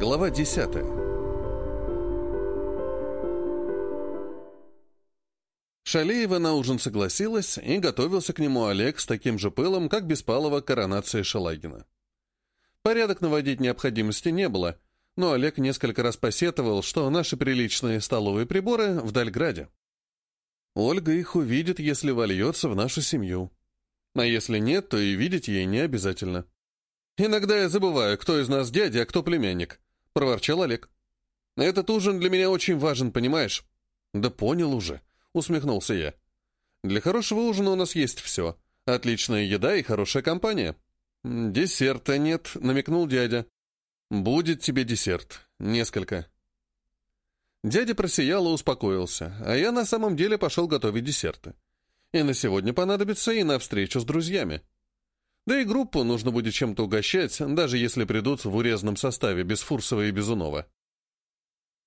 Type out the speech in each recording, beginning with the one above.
Глава 10. Шалеева на ужин согласилась, и готовился к нему Олег с таким же пылом, как Беспалова коронация Шелагина. Порядок наводить необходимости не было, но Олег несколько раз посетовал, что наши приличные столовые приборы в Дальграде. Ольга их увидит, если вольется в нашу семью. А если нет, то и видеть ей не обязательно. «Иногда я забываю, кто из нас дядя, а кто племянник», — проворчал Олег. «Этот ужин для меня очень важен, понимаешь?» «Да понял уже», — усмехнулся я. «Для хорошего ужина у нас есть все. Отличная еда и хорошая компания». «Десерта нет», — намекнул дядя. «Будет тебе десерт. Несколько». Дядя просиял и успокоился, а я на самом деле пошел готовить десерты. И на сегодня понадобится, и на встречу с друзьями. Да и группу нужно будет чем-то угощать, даже если придут в урезанном составе, без Фурсова и Безунова.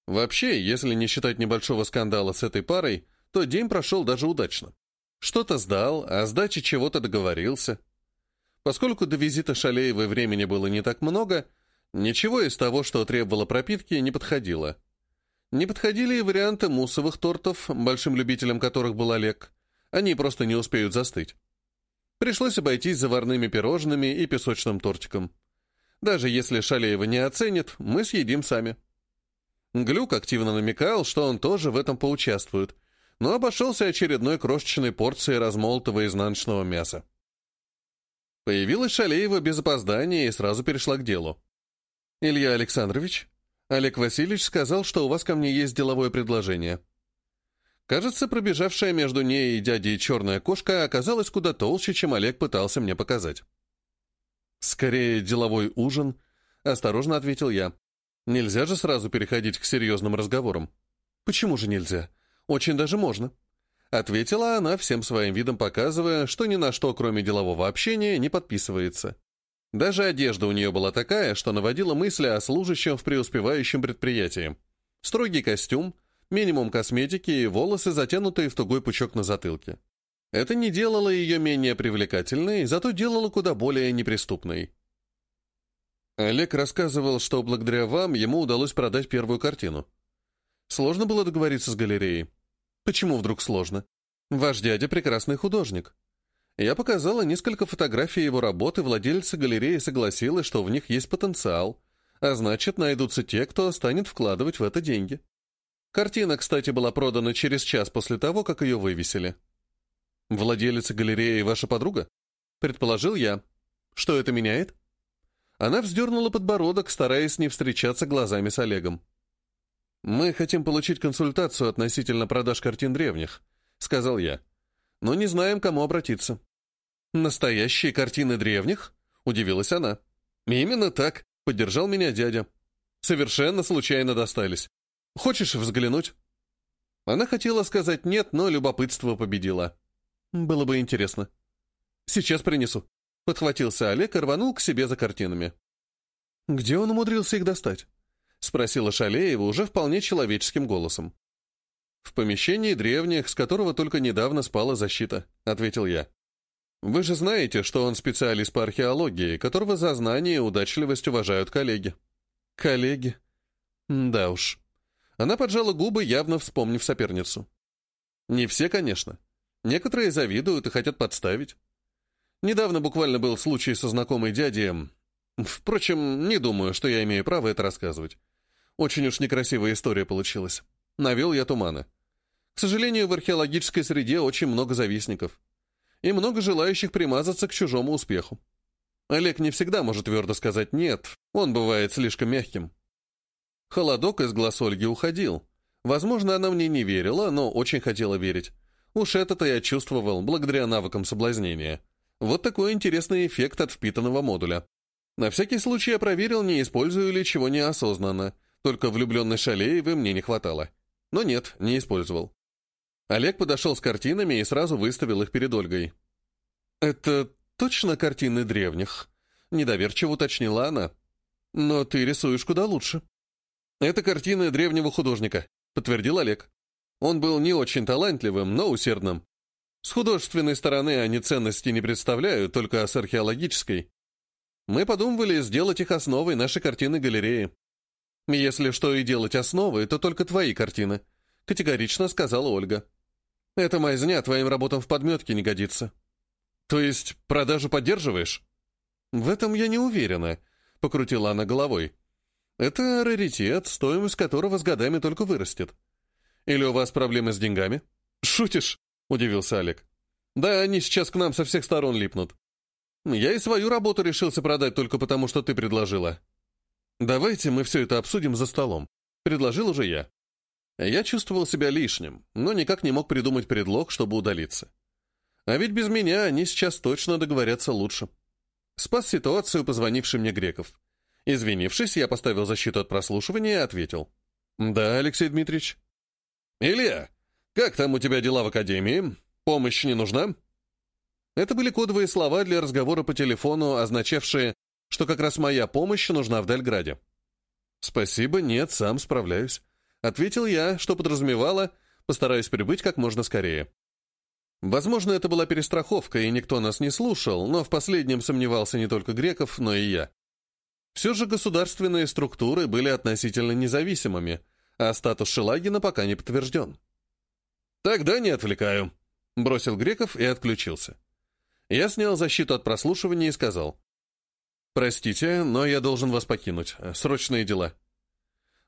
Вообще, если не считать небольшого скандала с этой парой, то день прошел даже удачно. Что-то сдал, а сдачи чего-то договорился. Поскольку до визита Шалеевой времени было не так много, ничего из того, что требовало пропитки, не подходило. Не подходили и варианты муссовых тортов, большим любителем которых был Олег. Они просто не успеют застыть. Пришлось обойтись заварными пирожными и песочным тортиком. Даже если Шалеева не оценит, мы съедим сами. Глюк активно намекал, что он тоже в этом поучаствует, но обошелся очередной крошечной порцией размолотого изнаночного мяса. Появилась Шалеева без опоздания и сразу перешла к делу. «Илья Александрович, Олег Васильевич сказал, что у вас ко мне есть деловое предложение». Кажется, пробежавшая между ней и дядей черная кошка оказалась куда толще, чем Олег пытался мне показать. «Скорее, деловой ужин», — осторожно ответил я. «Нельзя же сразу переходить к серьезным разговорам». «Почему же нельзя? Очень даже можно», — ответила она, всем своим видом показывая, что ни на что, кроме делового общения, не подписывается. Даже одежда у нее была такая, что наводила мысли о служащем в преуспевающем предприятии. Строгий костюм, минимум косметики и волосы, затянутые в тугой пучок на затылке. Это не делало ее менее привлекательной, зато делало куда более неприступной. Олег рассказывал, что благодаря вам ему удалось продать первую картину. Сложно было договориться с галереей. Почему вдруг сложно? Ваш дядя прекрасный художник. Я показала несколько фотографий его работы, владельца галереи согласилась, что в них есть потенциал, а значит, найдутся те, кто станет вкладывать в это деньги. Картина, кстати, была продана через час после того, как ее вывесили. «Владелица галереи ваша подруга?» Предположил я. «Что это меняет?» Она вздернула подбородок, стараясь не встречаться глазами с Олегом. «Мы хотим получить консультацию относительно продаж картин древних», — сказал я но не знаем, кому обратиться». «Настоящие картины древних?» — удивилась она. «Именно так», — поддержал меня дядя. «Совершенно случайно достались. Хочешь взглянуть?» Она хотела сказать «нет», но любопытство победило. «Было бы интересно». «Сейчас принесу», — подхватился Олег и рванул к себе за картинами. «Где он умудрился их достать?» — спросила Шалеева уже вполне человеческим голосом. «В помещении древних, с которого только недавно спала защита», — ответил я. «Вы же знаете, что он специалист по археологии, которого за знание и удачливость уважают коллеги». «Коллеги?» «Да уж». Она поджала губы, явно вспомнив соперницу. «Не все, конечно. Некоторые завидуют и хотят подставить. Недавно буквально был случай со знакомой дядей. Впрочем, не думаю, что я имею право это рассказывать. Очень уж некрасивая история получилась. Навел я тумана. К сожалению, в археологической среде очень много завистников. И много желающих примазаться к чужому успеху. Олег не всегда может твердо сказать «нет», он бывает слишком мягким. Холодок из глаз Ольги уходил. Возможно, она мне не верила, но очень хотела верить. Уж это-то я чувствовал, благодаря навыкам соблазнения. Вот такой интересный эффект от впитанного модуля. На всякий случай я проверил, не использую ли чего неосознанно. Только влюбленной Шалеевой мне не хватало. Но нет, не использовал. Олег подошел с картинами и сразу выставил их перед Ольгой. «Это точно картины древних?» — недоверчиво уточнила она. «Но ты рисуешь куда лучше». «Это картины древнего художника», — подтвердил Олег. Он был не очень талантливым, но усердным. С художественной стороны они ценности не представляют, только с археологической. Мы подумывали сделать их основой нашей картины галереи. Если что и делать основы, то только твои картины», — категорично сказала Ольга. «Эта мазня твоим работам в подметке не годится». «То есть продажу поддерживаешь?» «В этом я не уверена», — покрутила она головой. «Это раритет, стоимость которого с годами только вырастет. Или у вас проблемы с деньгами?» «Шутишь?» — удивился Олег. «Да, они сейчас к нам со всех сторон липнут. Я и свою работу решился продать только потому, что ты предложила». «Давайте мы все это обсудим за столом», — предложил уже я. Я чувствовал себя лишним, но никак не мог придумать предлог, чтобы удалиться. А ведь без меня они сейчас точно договорятся лучше. Спас ситуацию, позвонивший мне Греков. Извинившись, я поставил защиту от прослушивания и ответил. «Да, Алексей Дмитриевич». «Илья, как там у тебя дела в академии? Помощь не нужна?» Это были кодовые слова для разговора по телефону, означавшие, что как раз моя помощь нужна в Дальграде. «Спасибо, нет, сам справляюсь», — ответил я, что подразумевало, постараюсь прибыть как можно скорее. Возможно, это была перестраховка, и никто нас не слушал, но в последнем сомневался не только Греков, но и я. Все же государственные структуры были относительно независимыми, а статус Шелагина пока не подтвержден. «Тогда не отвлекаю», — бросил Греков и отключился. Я снял защиту от прослушивания и сказал. «Простите, но я должен вас покинуть. Срочные дела».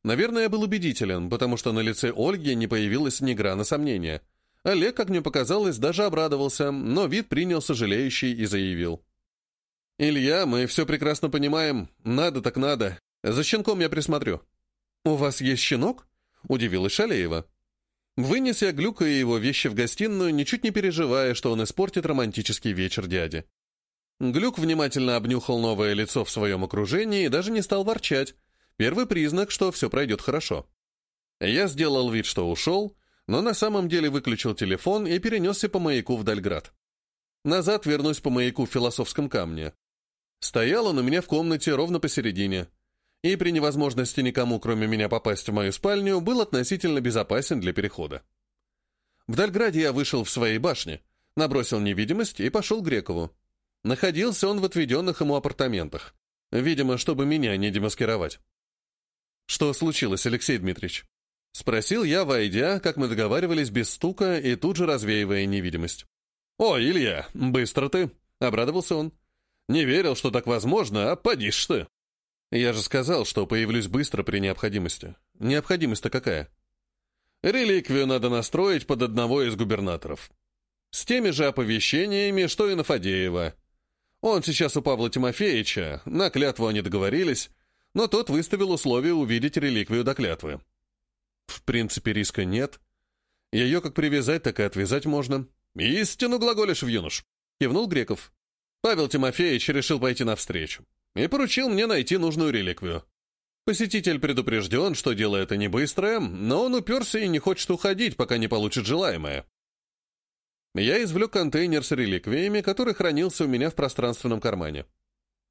Наверное, я был убедителен, потому что на лице Ольги не появилось ни грана сомнения — Олег, как мне показалось, даже обрадовался, но вид принял сожалеющий и заявил. «Илья, мы все прекрасно понимаем. Надо так надо. За щенком я присмотрю». «У вас есть щенок?» — удивилась Шалеева. Я Глюка и его вещи в гостиную, ничуть не переживая, что он испортит романтический вечер дяди. Глюк внимательно обнюхал новое лицо в своем окружении и даже не стал ворчать. Первый признак, что все пройдет хорошо. Я сделал вид, что ушел, но на самом деле выключил телефон и перенесся по маяку в Дальград. Назад вернусь по маяку в Философском камне. Стоял он у меня в комнате ровно посередине, и при невозможности никому, кроме меня, попасть в мою спальню, был относительно безопасен для перехода. В Дальграде я вышел в своей башне, набросил невидимость и пошел к Грекову. Находился он в отведенных ему апартаментах, видимо, чтобы меня не демаскировать. «Что случилось, Алексей Дмитриевич?» Спросил я, войдя, как мы договаривались, без стука и тут же развеивая невидимость. «О, Илья, быстро ты!» — обрадовался он. «Не верил, что так возможно, а поди ж ты!» Я же сказал, что появлюсь быстро при необходимости. Необходимость-то какая? Реликвию надо настроить под одного из губернаторов. С теми же оповещениями, что и на Фадеева. Он сейчас у Павла Тимофеевича, на клятву они договорились, но тот выставил условие увидеть реликвию до клятвы. В принципе, риска нет. Ее как привязать, так и отвязать можно. «Истину глаголишь в юнош», — кивнул Греков. Павел Тимофеевич решил пойти навстречу и поручил мне найти нужную реликвию. Посетитель предупрежден, что дело это не быстрое, но он уперся и не хочет уходить, пока не получит желаемое. Я извлек контейнер с реликвиями, который хранился у меня в пространственном кармане.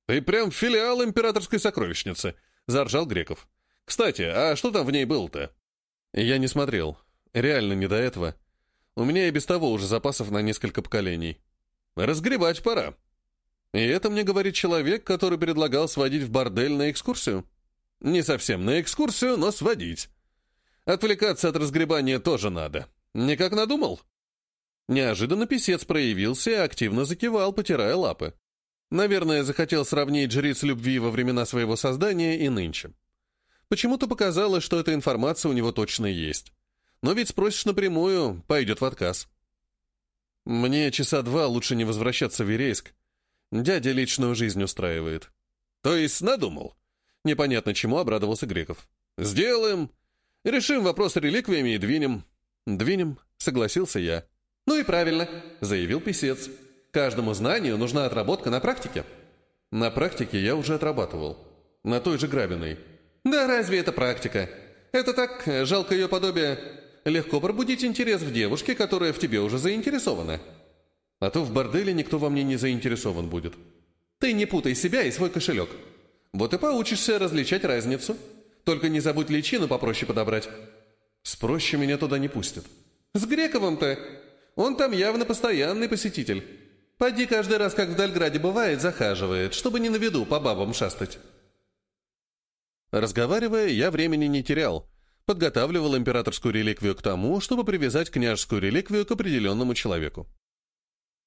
«Ты прям филиал императорской сокровищницы», — заржал Греков. «Кстати, а что там в ней было-то?» Я не смотрел. Реально не до этого. У меня и без того уже запасов на несколько поколений. Разгребать пора. И это мне говорит человек, который предлагал сводить в бордель на экскурсию. Не совсем на экскурсию, но сводить. Отвлекаться от разгребания тоже надо. Никак надумал? Неожиданно писец проявился и активно закивал, потирая лапы. Наверное, захотел сравнить жриц любви во времена своего создания и нынче. Почему-то показалось, что эта информация у него точно есть. Но ведь спросишь напрямую, пойдет в отказ. Мне часа два лучше не возвращаться в Верейск. Дядя личную жизнь устраивает. То есть надумал? Непонятно чему обрадовался Греков. Сделаем. Решим вопрос с реликвиями и двинем. Двинем, согласился я. Ну и правильно, заявил писец. Каждому знанию нужна отработка на практике. На практике я уже отрабатывал. На той же Грабиной. Да разве это практика? Это так, жалко ее подобие. Легко пробудить интерес в девушке, которая в тебе уже заинтересована. А то в борделе никто во мне не заинтересован будет. Ты не путай себя и свой кошелек. Вот и поучишься различать разницу. Только не забудь личину попроще подобрать. Спроще меня туда не пустят. С Грековым-то. Он там явно постоянный посетитель. Поди каждый раз, как в Дальграде бывает, захаживает, чтобы не на виду по бабам шастать. Разговаривая, я времени не терял. Подготавливал императорскую реликвию к тому, чтобы привязать княжескую реликвию к определенному человеку.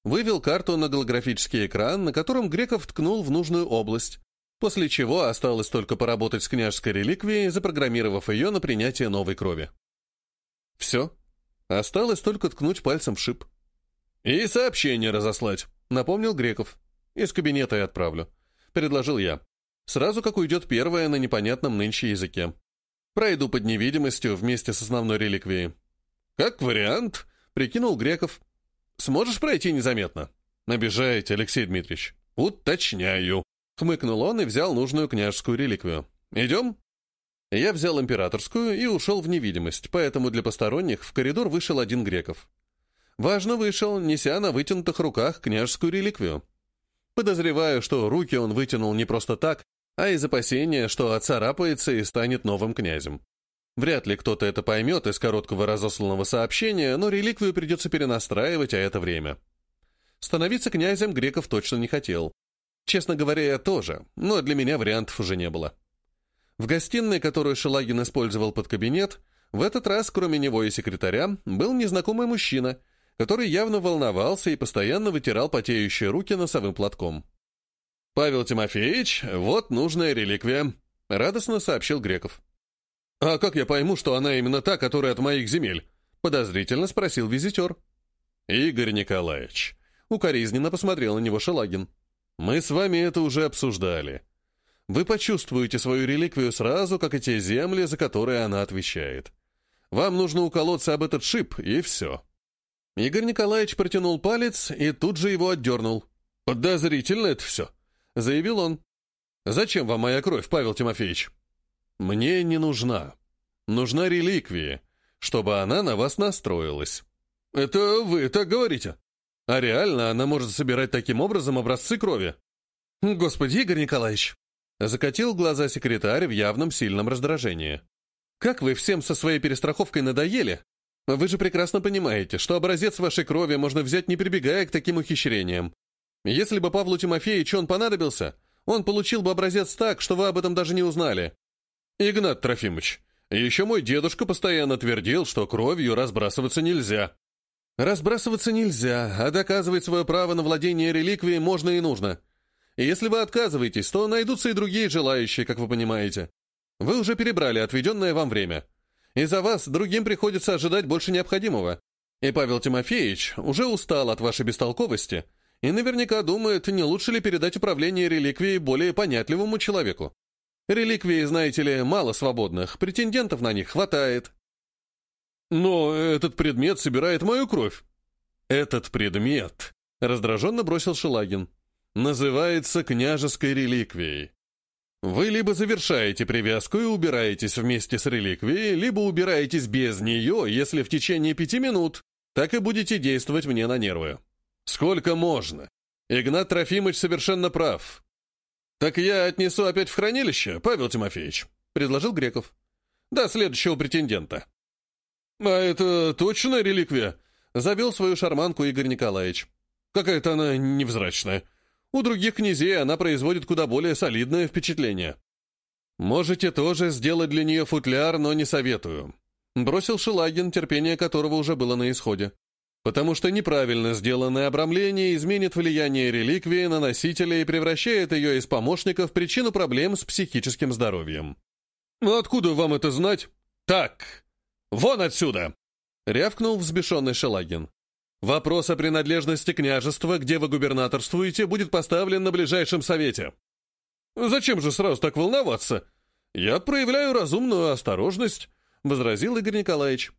Вывел карту на голографический экран, на котором Греков ткнул в нужную область, после чего осталось только поработать с княжеской реликвией, запрограммировав ее на принятие новой крови. Все. Осталось только ткнуть пальцем в шип. «И сообщение разослать», — напомнил Греков. «Из кабинета и отправлю», — предложил я. Сразу как уйдет первое на непонятном нынче языке. Пройду под невидимостью вместе с основной реликвией. «Как вариант», — прикинул Греков. «Сможешь пройти незаметно?» «Обижаете, Алексей Дмитриевич». «Уточняю», — хмыкнул он и взял нужную княжескую реликвию. «Идем?» Я взял императорскую и ушел в невидимость, поэтому для посторонних в коридор вышел один Греков. Важно вышел, неся на вытянутых руках княжескую реликвию. Подозреваю, что руки он вытянул не просто так, а из опасения, что оцарапается и станет новым князем. Вряд ли кто-то это поймет из короткого разосланного сообщения, но реликвию придется перенастраивать, а это время. Становиться князем Греков точно не хотел. Честно говоря, я тоже, но для меня вариантов уже не было. В гостиной, которую Шелагин использовал под кабинет, в этот раз, кроме него и секретаря, был незнакомый мужчина, который явно волновался и постоянно вытирал потеющие руки носовым платком. «Павел Тимофеевич, вот нужная реликвия», — радостно сообщил Греков. «А как я пойму, что она именно та, которая от моих земель?» — подозрительно спросил визитер. «Игорь Николаевич», — укоризненно посмотрел на него Шелагин. «Мы с вами это уже обсуждали. Вы почувствуете свою реликвию сразу, как и те земли, за которые она отвечает. Вам нужно уколоться об этот шип, и все». Игорь Николаевич протянул палец и тут же его отдернул. «Подозрительно это все», заявил он. «Зачем вам моя кровь, Павел Тимофеевич?» «Мне не нужна. Нужна реликвия, чтобы она на вас настроилась». «Это вы так говорите?» «А реально она может собирать таким образом образцы крови?» «Господи, Игорь Николаевич!» Закатил глаза секретарь в явном сильном раздражении. «Как вы всем со своей перестраховкой надоели? Вы же прекрасно понимаете, что образец вашей крови можно взять, не прибегая к таким ухищрениям. Если бы Павлу Тимофеевичу он понадобился, он получил бы образец так, что вы об этом даже не узнали. Игнат Трофимович, еще мой дедушка постоянно твердил, что кровью разбрасываться нельзя. Разбрасываться нельзя, а доказывать свое право на владение реликвией можно и нужно. Если вы отказываетесь, то найдутся и другие желающие, как вы понимаете. Вы уже перебрали отведенное вам время. И за вас другим приходится ожидать больше необходимого. И Павел Тимофеевич уже устал от вашей бестолковости – и наверняка думает, не лучше ли передать управление реликвией более понятливому человеку. Реликвии, знаете ли, мало свободных, претендентов на них хватает. Но этот предмет собирает мою кровь. Этот предмет, раздраженно бросил Шелагин, называется княжеской реликвией. Вы либо завершаете привязку и убираетесь вместе с реликвией, либо убираетесь без нее, если в течение пяти минут так и будете действовать мне на нервы. Сколько можно? Игнат Трофимович совершенно прав. Так я отнесу опять в хранилище, Павел Тимофеевич, предложил Греков. До следующего претендента. А это точно реликвия? Завел свою шарманку Игорь Николаевич. Какая-то она невзрачная. У других князей она производит куда более солидное впечатление. Можете тоже сделать для нее футляр, но не советую. Бросил Шелагин, терпение которого уже было на исходе потому что неправильно сделанное обрамление изменит влияние реликвии на носителя и превращает ее из помощника в причину проблем с психическим здоровьем. «Ну откуда вам это знать?» «Так, вон отсюда!» — рявкнул взбешенный Шелагин. «Вопрос о принадлежности княжества, где вы губернаторствуете, будет поставлен на ближайшем совете». «Зачем же сразу так волноваться? Я проявляю разумную осторожность», — возразил Игорь Николаевич.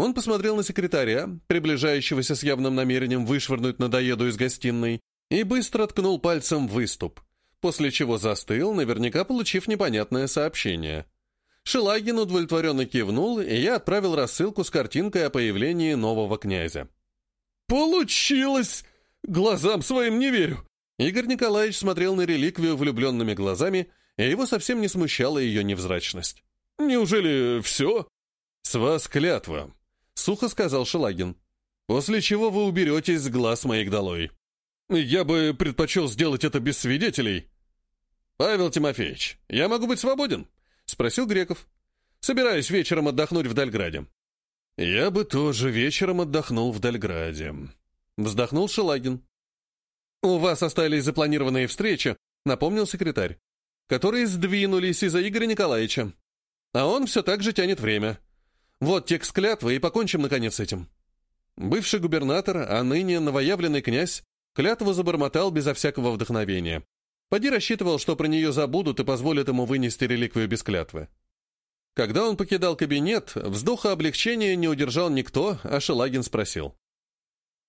Он посмотрел на секретаря, приближающегося с явным намерением вышвырнуть надоеду из гостиной, и быстро ткнул пальцем в выступ, после чего застыл, наверняка получив непонятное сообщение. Шелагин удовлетворенно кивнул, и я отправил рассылку с картинкой о появлении нового князя. «Получилось! Глазам своим не верю!» Игорь Николаевич смотрел на реликвию влюбленными глазами, и его совсем не смущала ее невзрачность. «Неужели все?» «С вас клятва», сухо сказал Шелагин. «После чего вы уберетесь с глаз моих долой. Я бы предпочел сделать это без свидетелей». «Павел Тимофеевич, я могу быть свободен?» — Спросил Греков. Собираюсь вечером отдохнуть в Дальграде. Я бы тоже вечером отдохнул в Дальграде. Вздохнул Шелагин. У вас остались запланированные встречи, напомнил секретарь, которые сдвинулись из-за Игоря Николаевича. А он все так же тянет время. Вот текст клятвы, и покончим, наконец, с этим. Бывший губернатор, а ныне новоявленный князь, клятву забормотал безо всякого вдохновения. Поди рассчитывал, что про нее забудут и позволят ему вынести реликвию без клятвы. Когда он покидал кабинет, вздоха облегчения не удержал никто, а Шелагин спросил.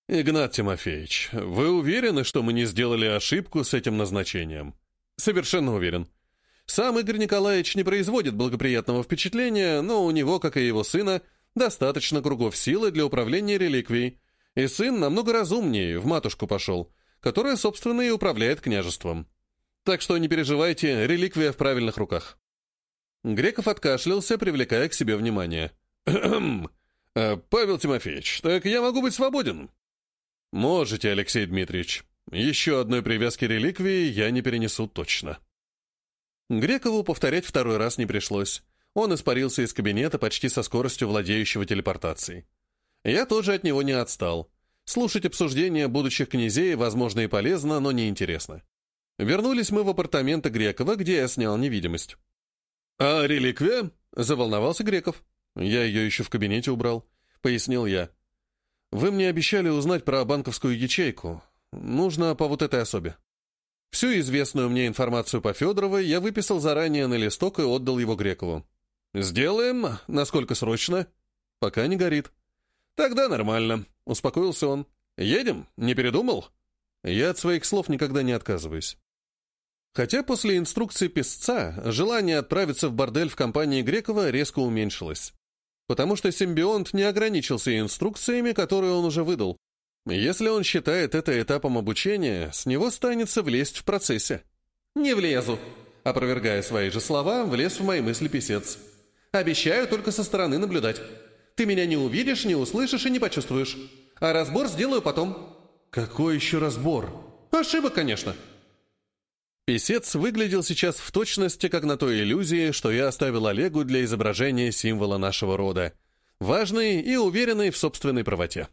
«Игнат Тимофеевич, вы уверены, что мы не сделали ошибку с этим назначением?» «Совершенно уверен. Сам Игорь Николаевич не производит благоприятного впечатления, но у него, как и его сына, достаточно кругов силы для управления реликвией, и сын намного разумнее, в матушку пошел, которая, собственно, и управляет княжеством. Так что не переживайте, реликвия в правильных руках». Греков откашлялся, привлекая к себе внимание. «Э, «Павел Тимофеевич, так я могу быть свободен?» «Можете, Алексей Дмитриевич. Еще одной привязки реликвии я не перенесу точно». Грекову повторять второй раз не пришлось. Он испарился из кабинета почти со скоростью владеющего телепортацией. Я тоже от него не отстал. Слушать обсуждения будущих князей, возможно, и полезно, но не интересно. Вернулись мы в апартаменты Грекова, где я снял невидимость. «А реликвия?» — заволновался Греков. «Я ее еще в кабинете убрал», — пояснил я. «Вы мне обещали узнать про банковскую ячейку. Нужно по вот этой особе». Всю известную мне информацию по Федоровой я выписал заранее на листок и отдал его Грекову. «Сделаем. Насколько срочно?» «Пока не горит». «Тогда нормально», — успокоился он. «Едем? Не передумал?» Я от своих слов никогда не отказываюсь. Хотя после инструкции песца желание отправиться в бордель в компании Грекова резко уменьшилось. Потому что симбионт не ограничился инструкциями, которые он уже выдал. Если он считает это этапом обучения, с него станется влезть в процессе. «Не влезу», — опровергая свои же слова, влез в мои мысли писец. «Обещаю только со стороны наблюдать. Ты меня не увидишь, не услышишь и не почувствуешь. А разбор сделаю потом». «Какой еще разбор?» «Ошибок, конечно». Песец выглядел сейчас в точности, как на той иллюзии, что я оставил Олегу для изображения символа нашего рода. Важный и уверенный в собственной правоте.